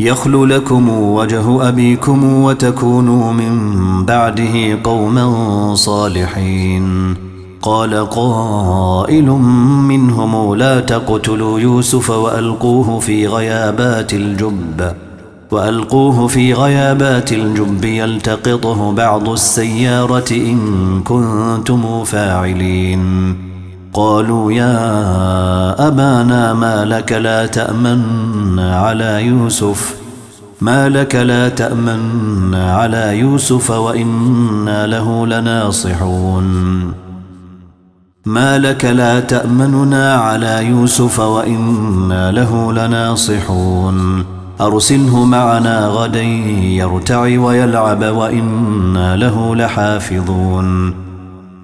يخل لكم وجه أبيكم وتكونوا من بعده قوما صالحين. قال قائل منهم لا تقتلوا يوسف وألقوه في غيابات الجب. وألقوه في غيابات الجب يلتقطه بعض السيارة إن كنتم فاعلين. قالوا يا أبانا ما لك لا تأمن على يوسف ما لك لا تأمن على يوسف وإنا له لناصحون. ما لك لا تأمننا على يوسف وإنا له لناصحون. أرسله معنا غدا يرتع ويلعب وإنا له لحافظون.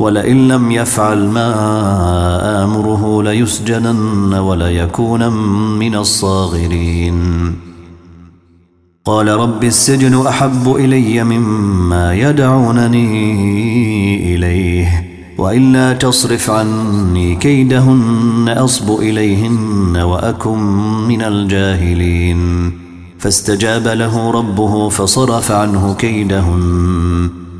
ولئن لم يفعل ما آمره ليسجنن وليكون من الصاغرين. قال رب السجن أحب إلي مما يدعونني إليه وإلا تصرف عني كيدهن أصب إليهن وأكن من الجاهلين. فاستجاب له ربه فصرف عنه كيدهن.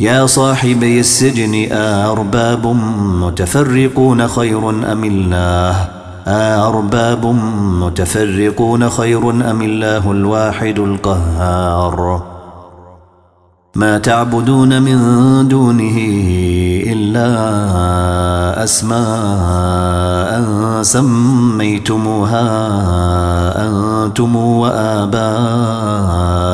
يا صاحبي السجن أرباب متفرقون خير أم الله؟ أرباب متفرقون خير أم الله الواحد القهار؟ ما تعبدون من دونه إلا أسماء سميتموها أنتم وآباؤكم.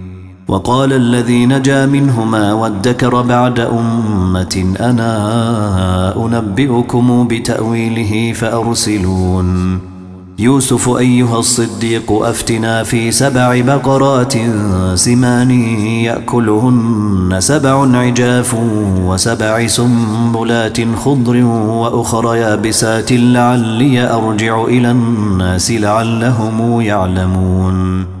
وقال الذي نجا منهما وادكر بعد أمة أنا أنبئكم بتأويله فأرسلون. يوسف أيها الصديق أفتنا في سبع بقرات سمان يأكلهن سبع عجاف وسبع سنبلات خضر وأخر يابسات لعلي أرجع إلى الناس لعلهم يعلمون.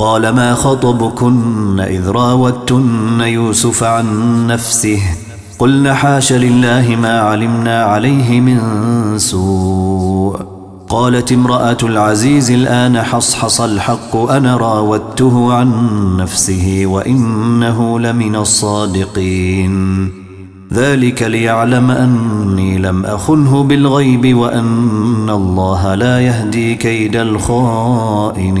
قال ما خطبكن إذ راوتن يوسف عن نفسه قلنا حاش لله ما علمنا عليه من سوء قالت امرأة العزيز الآن حصحص الحق أنا راودته عن نفسه وإنه لمن الصادقين ذلك ليعلم أني لم أخنه بالغيب وأن الله لا يهدي كيد الخائنين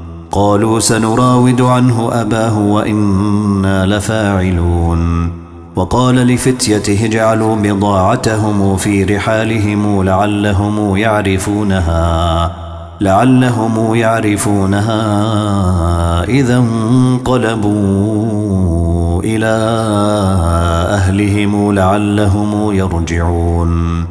قالوا سنراود عنه أباه وإنا لفاعلون. وقال لفتيته اجعلوا بضاعتهم في رحالهم لعلهم يعرفونها لعلهم يعرفونها إذا انقلبوا إلى أهلهم لعلهم يرجعون.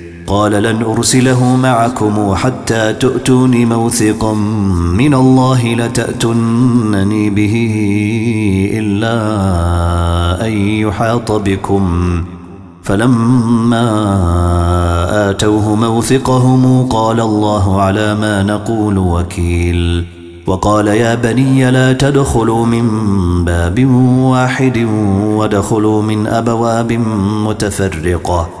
قال لن أرسله معكم حتى تؤتوني موثقا من الله لتأتنني به إلا أن يحاط بكم. فلما آتوه موثقهم قال الله على ما نقول وكيل. وقال يا بني لا تدخلوا من باب واحد ودخلوا من أبواب متفرقة.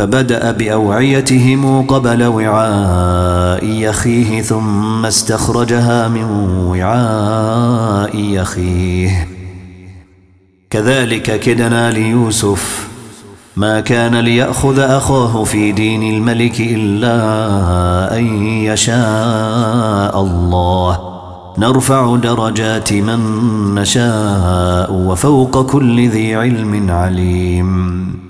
فبدأ بأوعيتهم قبل وعاء يخيه ثم استخرجها من وعاء يخيه. كذلك كدنا ليوسف ما كان ليأخذ أخاه في دين الملك إلا أن يشاء الله. نرفع درجات من نشاء وفوق كل ذي علم عليم.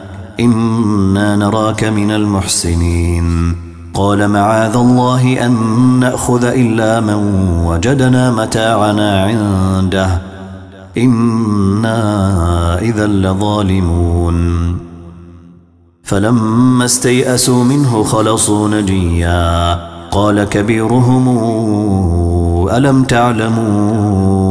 إنا نراك من المحسنين. قال معاذ الله أن نأخذ إلا من وجدنا متاعنا عنده. إنا إذا لظالمون. فلما استيئسوا منه خلصوا نجيا. قال كبيرهم ألم تعلموا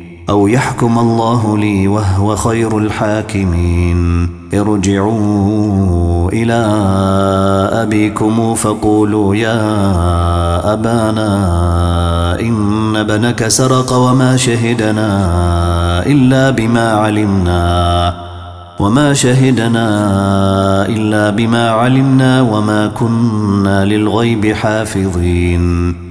أو يحكم الله لي وهو خير الحاكمين. ارجعوا إلى أبيكم فقولوا يا أبانا إن ابنك سرق وما شهدنا إلا بما علمنا وما شهدنا إلا بما علمنا وما كنا للغيب حافظين.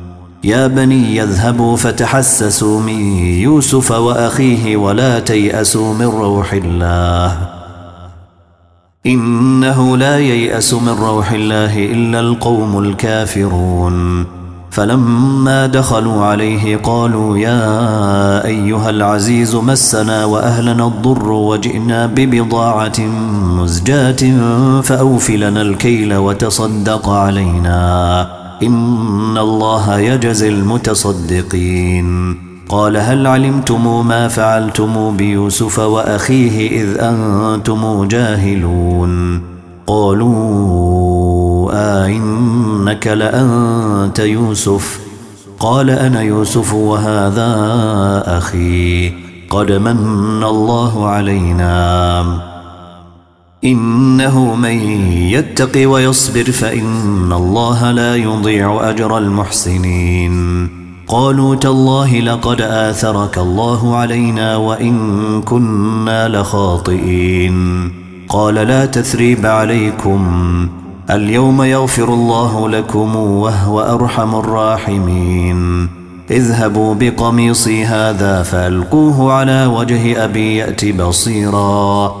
يا بني يذهبوا فتحسسوا من يوسف وأخيه ولا تيأسوا من روح الله. إنه لا ييأس من روح الله إلا القوم الكافرون. فلما دخلوا عليه قالوا يا أيها العزيز مسنا وأهلنا الضر وجئنا ببضاعة مزجاة فأوفلنا الكيل وتصدق علينا. إن الله يجزي المتصدقين. قال هل علمتم ما فعلتم بيوسف وأخيه إذ أنتم جاهلون؟ قالوا آئنك لأنت يوسف؟ قال أنا يوسف وهذا أخي قد من الله علينا. إنه من يتق ويصبر فإن الله لا يضيع أجر المحسنين. قالوا تالله لقد آثرك الله علينا وإن كنا لخاطئين. قال لا تثريب عليكم. اليوم يغفر الله لكم وهو أرحم الراحمين. اذهبوا بقميصي هذا فألقوه على وجه أبي يأت بصيرا.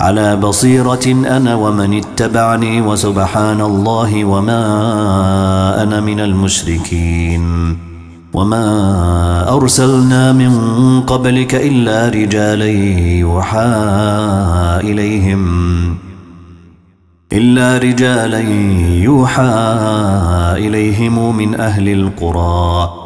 على بصيرة أنا ومن اتبعني وسبحان الله وما أنا من المشركين وما أرسلنا من قبلك إلا رجالا يوحى إليهم إلا رجالا يوحى إليهم من أهل القرى